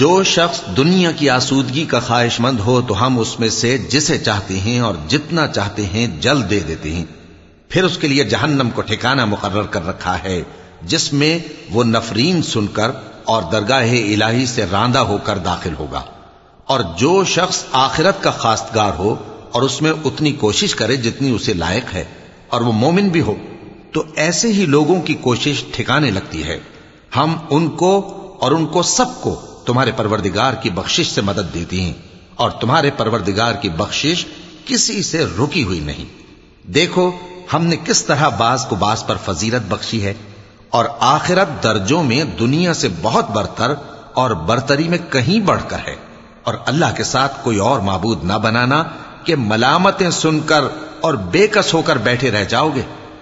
जो शख्स दुनिया की आसूदगी का ख्वाहिशमंद हो तो हम उसमें से जिसे चाहते हैं और जितना चाहते हैं जल दे देते हैं फिर उसके लिए जहन्नम को ठिकाना मुकर्र कर रखा है, जिसमें वो नफरीन सुनकर और दरगाह इलाही से रांदा होकर दाखिल होगा। और जो शख्स आखिरत का खासगार हो और उसमें उतनी कोशिश करे जितनी उसे लायक है, और वो मोमिन भी हो तो ऐसे ही लोगों की कोशिश ठिकाने लगती है। हम उनको और उनको सबको तुम्हारे परवरदिगार की बख्शिश से मदद देती हैं, और तुम्हारे परवरदिगार की बख्शिश किसी से रुकी हुई नहीं। देखो हमने किस तरह बाज को बाज पर फजीरत बख्शी है और आखिरत दर्जों में दुनिया से बहुत बरतर और बरतरी में कहीं बढ़कर है। और अल्लाह के साथ कोई और मबूद ना बनाना कि मलामतें सुनकर और बेकस होकर बैठे रह जाओगे।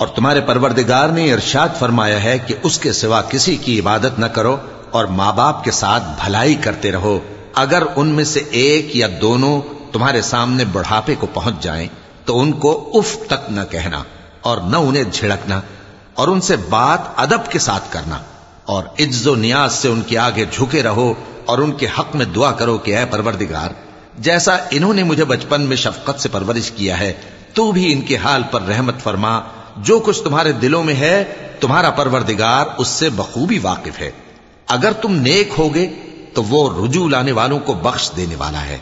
और तुम्हारे परवरदिगार ने इरशाद फरमाया है कि उसके सिवा किसी की इबादत न करो और माँ बाप के साथ भलाई करते रहो अगर उनमें से एक या दोनों तुम्हारे सामने बुढ़ापे को पहुंच जाएं, तो उनको उफ तक न कहना और न उन्हें झिड़कना और उनसे बात अदब के साथ करना और इज्जो नियाज से उनके आगे झुके रहो और उनके हक में दुआ करो कि अय परवरदिगार, जैसा इन्होंने मुझे बचपन में शफकत से परवरिश किया है, तू भी इनके हाल पर रहमत फरमा। जो कुछ तुम्हारे दिलों में है, तुम्हारा परवरदिगार उससे बखूबी वाकिफ है। अगर तुम नेक होगे तो वो रुजू लाने वालों को बख्श देने वाला है।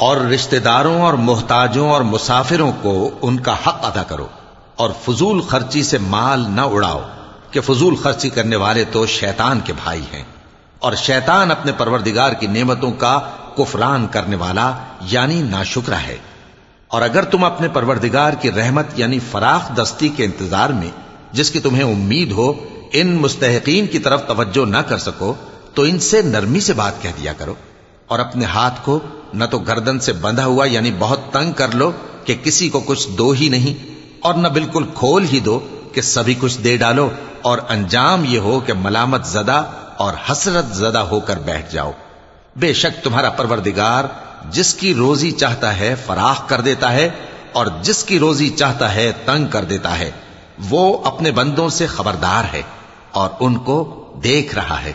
और रिश्तेदारों और मोहताजों और मुसाफिरों को उनका हक अदा करो और फजूल खर्ची से माल न उड़ाओ कि फजूल खर्ची करने वाले तो शैतान के भाई हैं। और शैतान अपने परवरदिगार की नेमतों का कुफरान करने वाला, यानी नाशुक्रा है। और अगर तुम अपने परवरदिगार की रहमत, यानी फराख दस्ती के इंतज़ार में, जिसकी तुम्हें उम्मीद हो, इन मुस्तहकीन की तरफ़ तवज्जो ना कर सको तो इनसे नरमी से बात कह दिया करो। और अपने हाथ को न तो गर्दन से बंधा हुआ, यानी बहुत तंग कर लो कि किसी को कुछ दो ही नहीं, और न बिल्कुल खोल ही दो कि सभी कुछ दे डालो और अंजाम ये हो कि मलामत जदा और हसरत जदा होकर बैठ जाओ बेशक तुम्हारा परवरदिगार जिसकी रोजी चाहता है फराख कर देता है और जिसकी रोजी चाहता है तंग कर देता है वो अपने बंदों से खबरदार है और उनको देख रहा है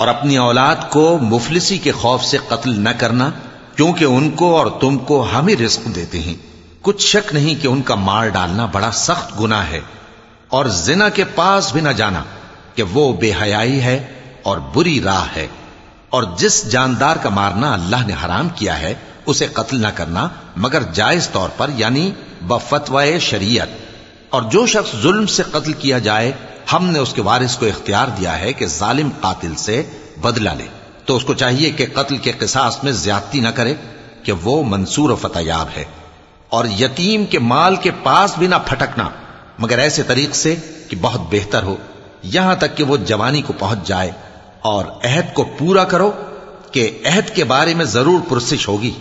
और अपनी औलाद को मुफलिसी के खौफ से कत्ल न करना क्योंकि उनको और तुमको हम ही रिस्क देते हैं कुछ शक नहीं कि उनका मार डालना बड़ा सख्त गुना है, और जिना के पास भी न जाना कि वो बेहयाई है और बुरी राह है, और जिस जानदार का मारना अल्लाह ने हराम किया है, उसे कत्ल न करना मगर जायज़ तौर पर, यानी बफतवाए शरीयत। और जो शख्स जुल्म से कत्ल किया जाए, हमने उसके वारिस को इख्तियार दिया है कि जालिम कातिल से बदला ले। तो उसको चाहिए कि कत्ल के किसास में ज्यादती न करे कि वो मंसूर फतेयाब है। और यतीम के माल के पास भी ना फटकना, मगर ऐसे तरीक से कि बहुत बेहतर हो। यहाँ तक कि वो जवानी को पहुँच जाए और अहद को पूरा करो कि अहद के बारे में ज़रूर पुरसिश होगी।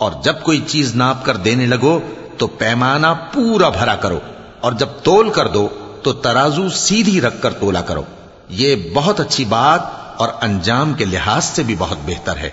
और जब कोई चीज़ नाप कर देने लगो तो पैमाना पूरा भरा करो, और जब तोल कर दो तो तराजू सीधी रखकर तोला करो। ये बहुत अच्छी बात और अंजाम के लिहाज से भी बहुत बेहतर है।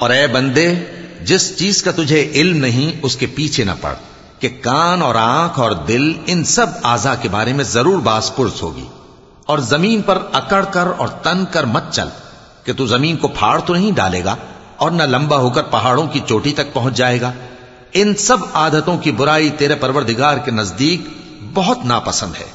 और ए बंदे जिस चीज का तुझे इल्म नहीं उसके पीछे न पड़ कि कान और आंख और दिल इन सब आजा के बारे में जरूर बास पुरस होगी और जमीन पर अकड़ कर और तन कर मत चल कि तू जमीन को फाड़ तो नहीं डालेगा और न लंबा होकर पहाड़ों की चोटी तक पहुंच जाएगा इन सब आदतों की बुराई तेरे परवरदिगार के नज़दीक बहुत नापसंद है।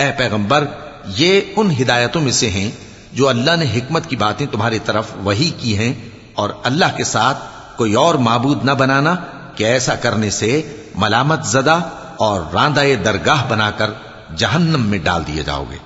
ए पैगंबर, ये उन हिदायतों में से हैं जो अल्लाह ने हिकमत की बातें तुम्हारी तरफ़ वही की हैं और अल्लाह के साथ कोई और माबूद न बनाना कि ऐसा करने से मलामत जदा और रांदाए दरगाह बनाकर जहन्नम में डाल दिए जाओगे।